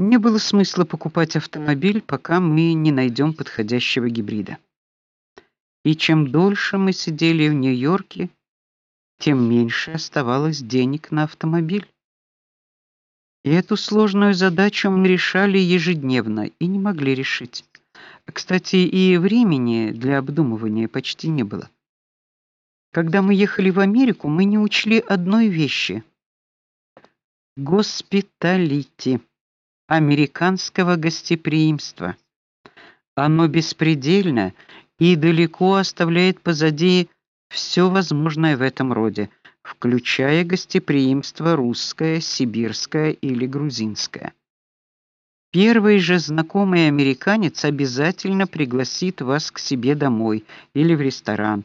Не было смысла покупать автомобиль, пока мы не найдем подходящего гибрида. И чем дольше мы сидели в Нью-Йорке, тем меньше оставалось денег на автомобиль. И эту сложную задачу мы решали ежедневно и не могли решить. Кстати, и времени для обдумывания почти не было. Когда мы ехали в Америку, мы не учли одной вещи госпиталити, американского гостеприимства. Оно беспредельно и далеко оставляет позади все возможное в этом роде, включая гостеприимство русское, сибирское или грузинское. Первый же знакомый американец обязательно пригласит вас к себе домой или в ресторан,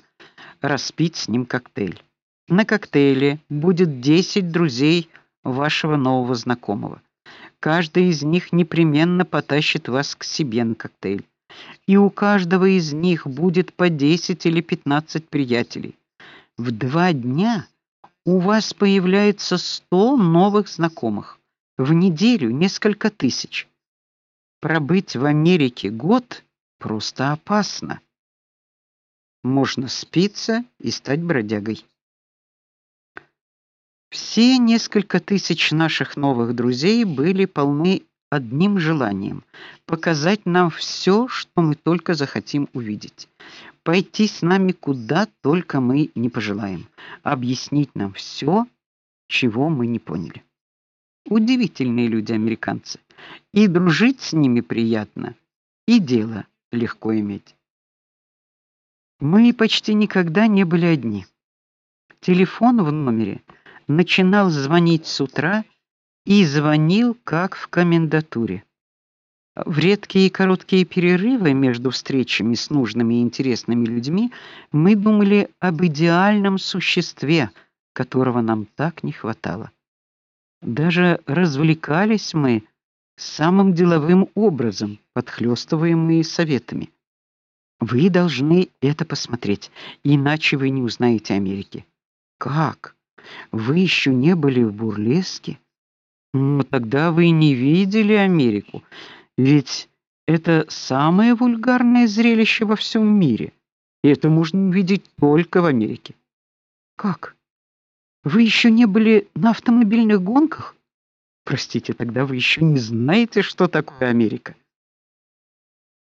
распить с ним коктейль. На коктейле будет 10 друзей вашего нового знакомого. Каждый из них непременно потащит вас к себе на коктейль. И у каждого из них будет по 10 или 15 приятелей. В два дня у вас появляется 100 новых знакомых. В неделю несколько тысяч. Пробыть в Америке год просто опасно. Можно спиться и стать бродягой. Все несколько тысяч наших новых друзей были полны одним желанием показать нам все, что мы только захотим увидеть. Пойти с нами куда только мы не пожелаем, объяснить нам все, чего мы не поняли. Удивительные люди американцы. И дружить с ними приятно, и дело легко иметь. Мы почти никогда не были одни. Телефон в номере начинал звонить с утра и звонил как в комендатуре. В редкие и короткие перерывы между встречами с нужными и интересными людьми мы думали об идеальном существе, которого нам так не хватало. Даже развлекались мы самым деловым образом, подхлёстываемые советами. Вы должны это посмотреть, иначе вы не узнаете Америки. Как? Вы еще не были в бурлеске? Ну тогда вы не видели Америку. Ведь это самое вульгарное зрелище во всем мире. И это можно увидеть только в Америке. Как? Вы еще не были на автомобильных гонках? Простите, тогда вы еще не знаете, что такое Америка.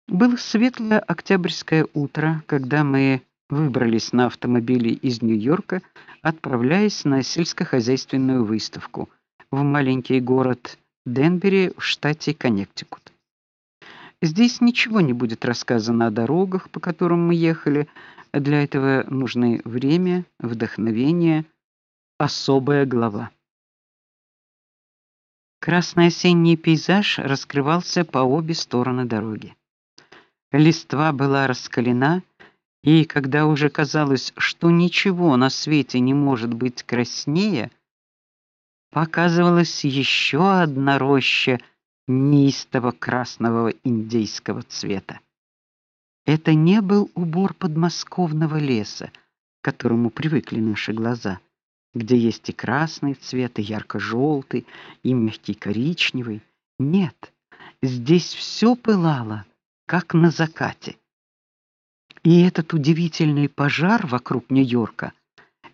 Было светлое октябрьское утро, когда мы выбрались на автомобиле из Нью-Йорка, отправляясь на сельскохозяйственную выставку в маленький город Денбери в штате Коннектикут. Здесь ничего не будет рассказано о дорогах, по которым мы ехали. Для этого нужны время, вдохновение, особая глава. Красный осенний пейзаж раскрывался по обе стороны дороги. Листва была раскалена, и когда уже казалось, что ничего на свете не может быть краснее, показывалась еще одна роща неистого красного индейского цвета. Это не был убор подмосковного леса, к которому привыкли наши глаза где есть и красный цвет, и ярко желтый и мягкий коричневый. Нет, здесь все пылало, как на закате. И этот удивительный пожар вокруг Нью-Йорка,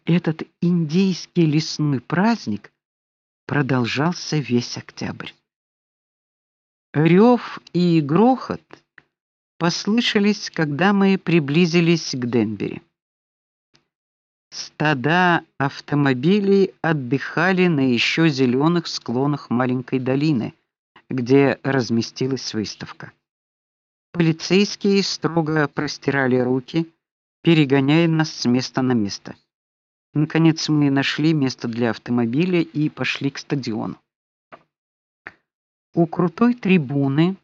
этот индейский лесной праздник продолжался весь октябрь. Рев и грохот послышались, когда мы приблизились к Денбери. Стада автомобилей отдыхали на еще зеленых склонах маленькой долины, где разместилась выставка. Полицейские строго простирали руки, перегоняя нас с места на место. Наконец мы нашли место для автомобиля и пошли к стадиону. У крутой трибуны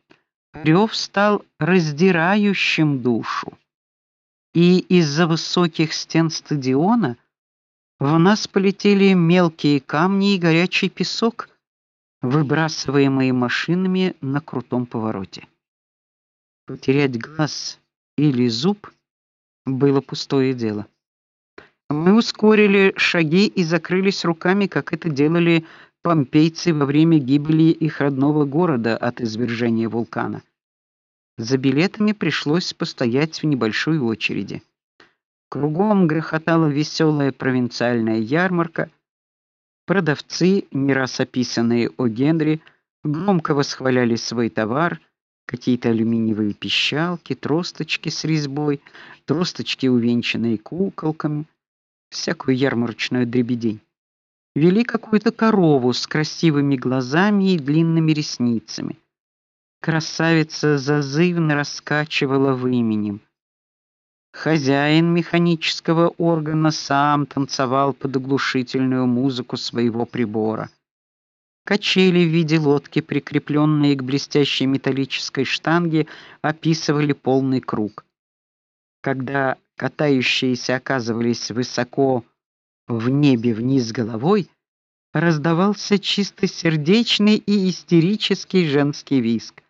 рев стал раздирающим душу и из-за высоких стен стадиона в нас полетели мелкие камни и горячий песок, выбрасываемые машинами на крутом повороте. Потерять глаз или зуб было пустое дело. Мы ускорили шаги и закрылись руками, как это делали помпейцы во время гибели их родного города от извержения вулкана. За билетами пришлось постоять в небольшой очереди. Кругом грохотала веселая провинциальная ярмарка. Продавцы, не раз описанные о Генри, громко восхваляли свой товар, какие-то алюминиевые пищалки, тросточки с резьбой, тросточки, увенчанные куколками, всякую ярмарочную дребедень. Вели какую-то корову с красивыми глазами и длинными ресницами. Красавица зазывно раскачивала выменем. Хозяин механического органа сам танцевал под оглушительную музыку своего прибора. Качели в виде лодки, прикрепленные к блестящей металлической штанге, описывали полный круг. Когда катающиеся оказывались высоко в небе вниз головой, раздавался чистосердечный и истерический женский визг,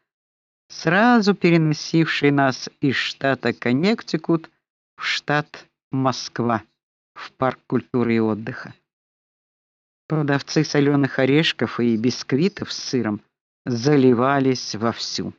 сразу переносивший нас из штата Коннектикут в штат Москва, в парк культуры и отдыха. Продавцы соленых орешков и бисквитов с сыром заливались вовсю.